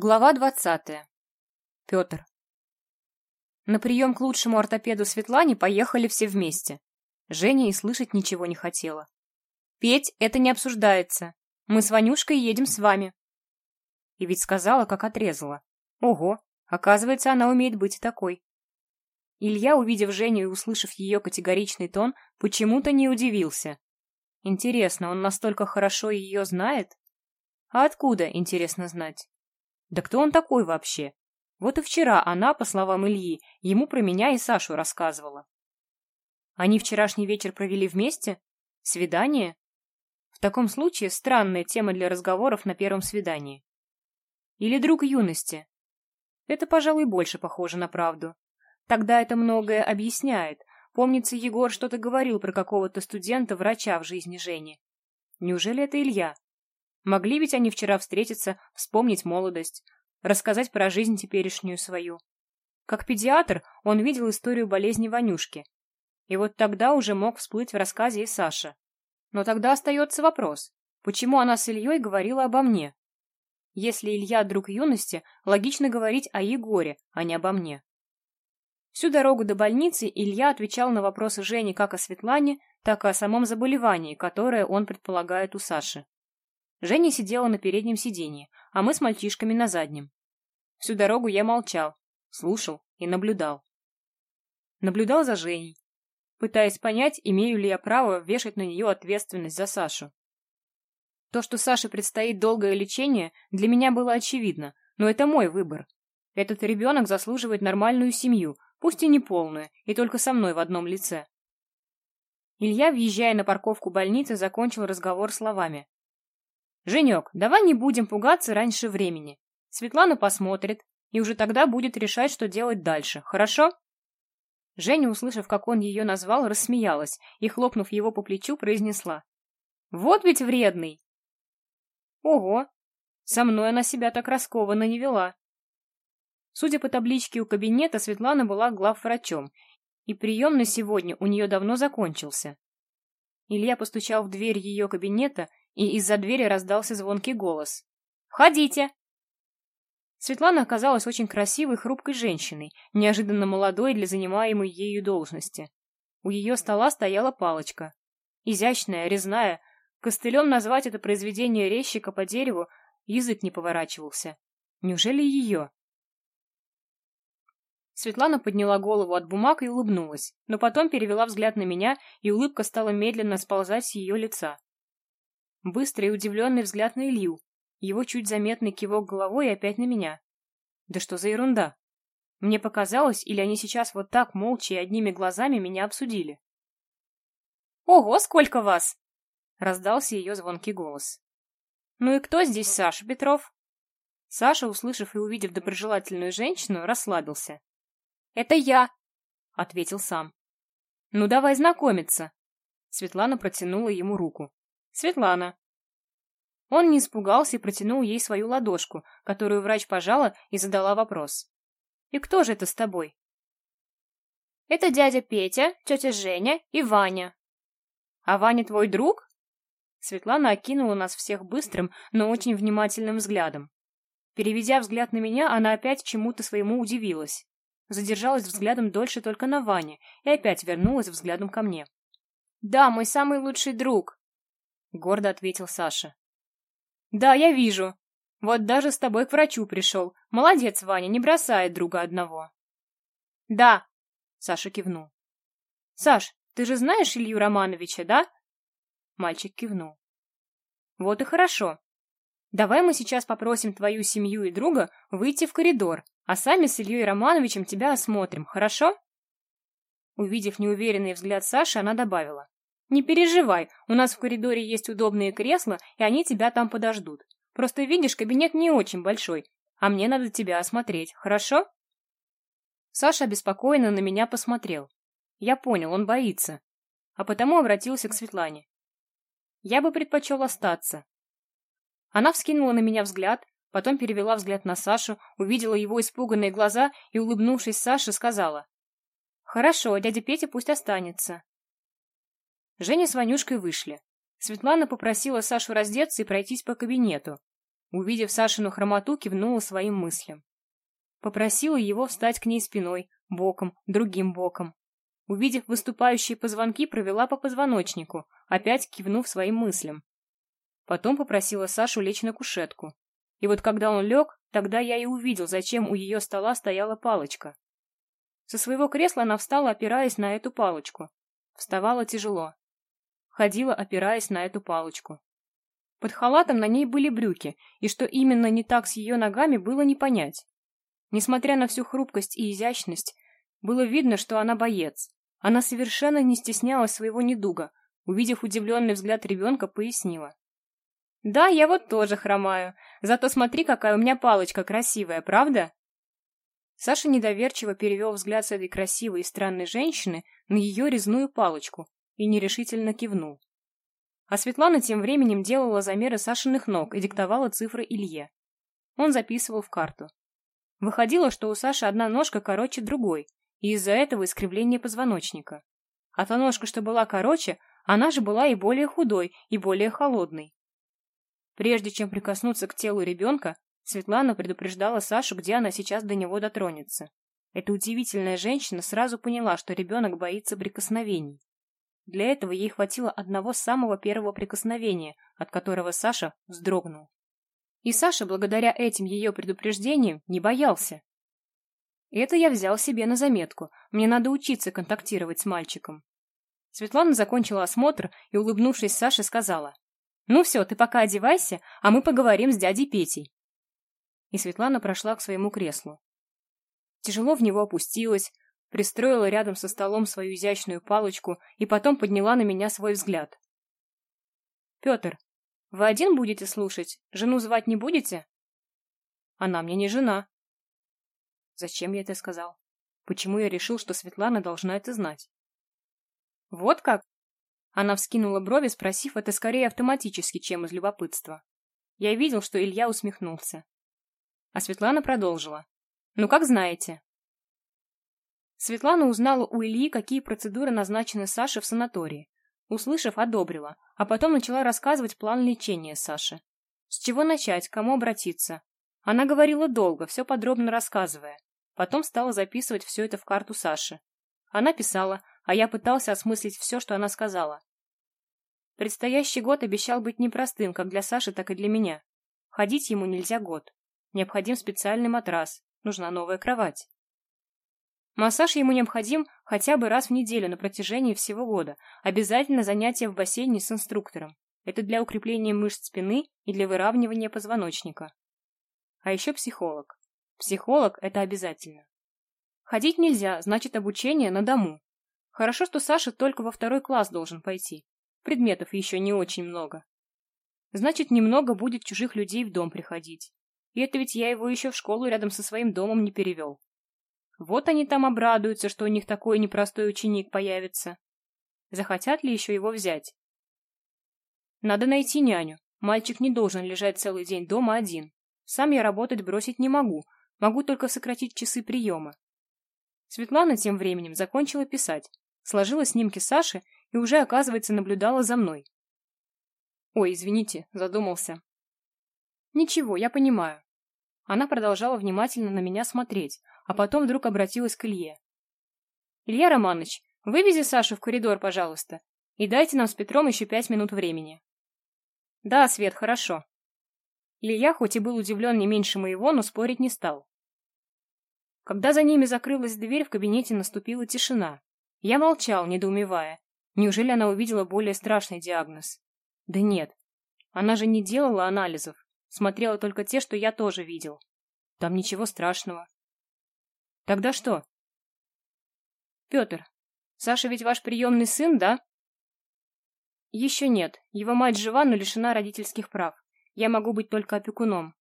Глава двадцатая. Петр. На прием к лучшему ортопеду Светлане поехали все вместе. Женя и слышать ничего не хотела. «Петь, это не обсуждается. Мы с Ванюшкой едем с вами». И ведь сказала, как отрезала. Ого, оказывается, она умеет быть такой. Илья, увидев Женю и услышав ее категоричный тон, почему-то не удивился. Интересно, он настолько хорошо ее знает? А откуда, интересно знать? Да кто он такой вообще? Вот и вчера она, по словам Ильи, ему про меня и Сашу рассказывала. Они вчерашний вечер провели вместе? Свидание? В таком случае странная тема для разговоров на первом свидании. Или друг юности? Это, пожалуй, больше похоже на правду. Тогда это многое объясняет. Помнится, Егор что-то говорил про какого-то студента-врача в жизни Жени. Неужели это Илья? Могли ведь они вчера встретиться, вспомнить молодость, рассказать про жизнь теперешнюю свою. Как педиатр он видел историю болезни Ванюшки. И вот тогда уже мог всплыть в рассказе и Саша. Но тогда остается вопрос, почему она с Ильей говорила обо мне? Если Илья друг юности, логично говорить о Егоре, а не обо мне. Всю дорогу до больницы Илья отвечал на вопросы Жени как о Светлане, так и о самом заболевании, которое он предполагает у Саши. Женя сидела на переднем сиденье, а мы с мальчишками на заднем. Всю дорогу я молчал, слушал и наблюдал. Наблюдал за Женей, пытаясь понять, имею ли я право вешать на нее ответственность за Сашу. То, что Саше предстоит долгое лечение, для меня было очевидно, но это мой выбор. Этот ребенок заслуживает нормальную семью, пусть и не полную, и только со мной в одном лице. Илья, въезжая на парковку больницы, закончил разговор словами. «Женек, давай не будем пугаться раньше времени. Светлана посмотрит, и уже тогда будет решать, что делать дальше, хорошо?» Женя, услышав, как он ее назвал, рассмеялась и, хлопнув его по плечу, произнесла. «Вот ведь вредный!» «Ого! Со мной она себя так раскованно не вела!» Судя по табличке у кабинета, Светлана была главврачом, и прием на сегодня у нее давно закончился. Илья постучал в дверь ее кабинета и из-за двери раздался звонкий голос. «Входите!» Светлана оказалась очень красивой, хрупкой женщиной, неожиданно молодой для занимаемой ею должности. У ее стола стояла палочка. Изящная, резная. Костылем назвать это произведение резчика по дереву язык не поворачивался. Неужели ее? Светлана подняла голову от бумаг и улыбнулась, но потом перевела взгляд на меня, и улыбка стала медленно сползать с ее лица. Быстрый и удивленный взгляд на Илью. Его чуть заметный кивок головой и опять на меня. Да что за ерунда? Мне показалось, или они сейчас вот так молча и одними глазами меня обсудили? «Ого, сколько вас!» — раздался ее звонкий голос. «Ну и кто здесь Саша Петров?» Саша, услышав и увидев доброжелательную женщину, расслабился. «Это я!» — ответил сам. «Ну, давай знакомиться!» Светлана протянула ему руку. Светлана. Он не испугался и протянул ей свою ладошку, которую врач пожала и задала вопрос. «И кто же это с тобой?» «Это дядя Петя, тетя Женя и Ваня». «А Ваня твой друг?» Светлана окинула нас всех быстрым, но очень внимательным взглядом. Переведя взгляд на меня, она опять чему-то своему удивилась. Задержалась взглядом дольше только на Ване и опять вернулась взглядом ко мне. «Да, мой самый лучший друг», — гордо ответил Саша. «Да, я вижу. Вот даже с тобой к врачу пришел. Молодец, Ваня, не бросает друга одного». «Да», — Саша кивнул. «Саш, ты же знаешь Илью Романовича, да?» Мальчик кивнул. «Вот и хорошо. Давай мы сейчас попросим твою семью и друга выйти в коридор, а сами с Ильей Романовичем тебя осмотрим, хорошо?» Увидев неуверенный взгляд Саши, она добавила. Не переживай, у нас в коридоре есть удобные кресла, и они тебя там подождут. Просто видишь, кабинет не очень большой, а мне надо тебя осмотреть, хорошо? Саша обеспокоенно на меня посмотрел. Я понял, он боится. А потому обратился к Светлане. Я бы предпочел остаться. Она вскинула на меня взгляд, потом перевела взгляд на Сашу, увидела его испуганные глаза и, улыбнувшись Саше, сказала. «Хорошо, дядя Петя пусть останется. Женя с Ванюшкой вышли. Светлана попросила Сашу раздеться и пройтись по кабинету. Увидев Сашину хромоту, кивнула своим мыслям. Попросила его встать к ней спиной, боком, другим боком. Увидев выступающие позвонки, провела по позвоночнику, опять кивнув своим мыслям. Потом попросила Сашу лечь на кушетку. И вот когда он лег, тогда я и увидел, зачем у ее стола стояла палочка. Со своего кресла она встала, опираясь на эту палочку. Вставала тяжело. Ходила, опираясь на эту палочку. Под халатом на ней были брюки, и что именно не так с ее ногами, было не понять. Несмотря на всю хрупкость и изящность, было видно, что она боец. Она совершенно не стеснялась своего недуга. Увидев удивленный взгляд ребенка, пояснила. «Да, я вот тоже хромаю. Зато смотри, какая у меня палочка красивая, правда?» Саша недоверчиво перевел взгляд с этой красивой и странной женщины на ее резную палочку и нерешительно кивнул. А Светлана тем временем делала замеры Сашиных ног и диктовала цифры Илье. Он записывал в карту. Выходило, что у Саши одна ножка короче другой, и из-за этого искривление позвоночника. А та ножка, что была короче, она же была и более худой, и более холодной. Прежде чем прикоснуться к телу ребенка, Светлана предупреждала Сашу, где она сейчас до него дотронется. Эта удивительная женщина сразу поняла, что ребенок боится прикосновений. Для этого ей хватило одного самого первого прикосновения, от которого Саша вздрогнул. И Саша, благодаря этим ее предупреждениям, не боялся. Это я взял себе на заметку. Мне надо учиться контактировать с мальчиком. Светлана закончила осмотр и, улыбнувшись Саше, сказала. «Ну все, ты пока одевайся, а мы поговорим с дядей Петей». И Светлана прошла к своему креслу. Тяжело в него опустилась, пристроила рядом со столом свою изящную палочку и потом подняла на меня свой взгляд. «Петр, вы один будете слушать? Жену звать не будете?» «Она мне не жена». «Зачем я это сказал? Почему я решил, что Светлана должна это знать?» «Вот как?» Она вскинула брови, спросив это скорее автоматически, чем из любопытства. Я видел, что Илья усмехнулся. А Светлана продолжила. «Ну, как знаете. Светлана узнала у Ильи, какие процедуры назначены Саше в санатории. Услышав, одобрила, а потом начала рассказывать план лечения Саши. С чего начать, кому обратиться? Она говорила долго, все подробно рассказывая. Потом стала записывать все это в карту Саши. Она писала, а я пытался осмыслить все, что она сказала. Предстоящий год обещал быть непростым как для Саши, так и для меня. Ходить ему нельзя год. Необходим специальный матрас, нужна новая кровать. Массаж ему необходим хотя бы раз в неделю на протяжении всего года. Обязательно занятия в бассейне с инструктором. Это для укрепления мышц спины и для выравнивания позвоночника. А еще психолог. Психолог – это обязательно. Ходить нельзя, значит обучение на дому. Хорошо, что Саша только во второй класс должен пойти. Предметов еще не очень много. Значит, немного будет чужих людей в дом приходить. И это ведь я его еще в школу рядом со своим домом не перевел. Вот они там обрадуются, что у них такой непростой ученик появится. Захотят ли еще его взять? Надо найти няню. Мальчик не должен лежать целый день дома один. Сам я работать бросить не могу, могу только сократить часы приема. Светлана тем временем закончила писать, сложила снимки Саши и уже, оказывается, наблюдала за мной. Ой, извините, задумался. Ничего, я понимаю. Она продолжала внимательно на меня смотреть, а потом вдруг обратилась к Илье. «Илья Романович, вывези Сашу в коридор, пожалуйста, и дайте нам с Петром еще пять минут времени». «Да, Свет, хорошо». Илья, хоть и был удивлен не меньше моего, но спорить не стал. Когда за ними закрылась дверь, в кабинете наступила тишина. Я молчал, недоумевая. Неужели она увидела более страшный диагноз? Да нет. Она же не делала анализов. Смотрела только те, что я тоже видел. Там ничего страшного. Тогда что? Петр, Саша ведь ваш приемный сын, да? Еще нет. Его мать жива, но лишена родительских прав. Я могу быть только опекуном.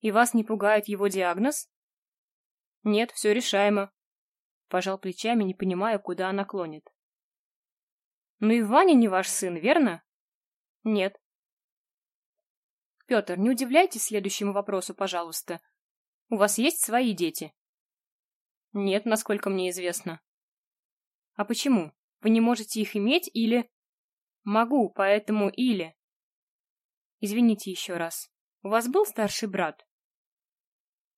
И вас не пугает его диагноз? Нет, все решаемо. Пожал плечами, не понимая, куда она клонит. Ну и Ваня не ваш сын, верно? Нет. Петр, не удивляйтесь следующему вопросу, пожалуйста. У вас есть свои дети? Нет, насколько мне известно. А почему? Вы не можете их иметь или... Могу, поэтому или... Извините еще раз. У вас был старший брат?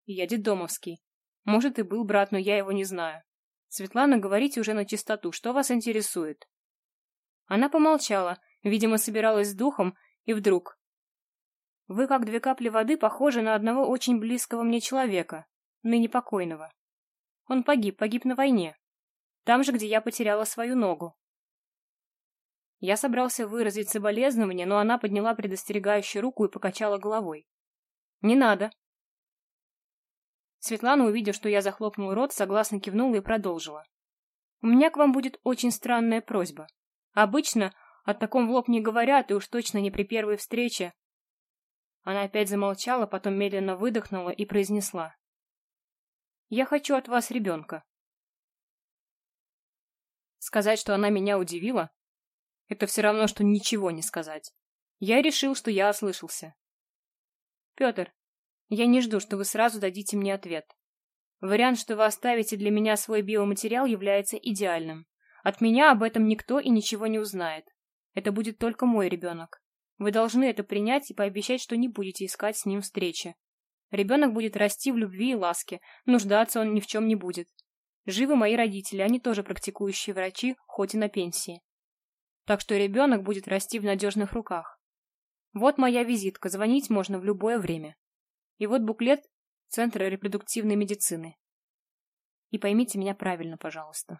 Я детдомовский. Может, и был брат, но я его не знаю. Светлана, говорите уже на чистоту, что вас интересует? Она помолчала, видимо, собиралась с духом, и вдруг. Вы, как две капли воды, похожи на одного очень близкого мне человека, ныне покойного. Он погиб, погиб на войне. Там же, где я потеряла свою ногу. Я собрался выразить соболезнование, но она подняла предостерегающую руку и покачала головой. «Не надо». Светлана, увидев, что я захлопнул рот, согласно кивнула и продолжила. «У меня к вам будет очень странная просьба. Обычно о таком в лоб не говорят, и уж точно не при первой встрече». Она опять замолчала, потом медленно выдохнула и произнесла. «Я хочу от вас ребенка». Сказать, что она меня удивила, это все равно, что ничего не сказать. Я решил, что я ослышался. Петр, я не жду, что вы сразу дадите мне ответ. Вариант, что вы оставите для меня свой биоматериал, является идеальным. От меня об этом никто и ничего не узнает. Это будет только мой ребенок. Вы должны это принять и пообещать, что не будете искать с ним встречи. Ребенок будет расти в любви и ласке, нуждаться он ни в чем не будет. Живы мои родители, они тоже практикующие врачи, хоть и на пенсии. Так что ребенок будет расти в надежных руках. Вот моя визитка, звонить можно в любое время. И вот буклет Центра репродуктивной медицины. И поймите меня правильно, пожалуйста.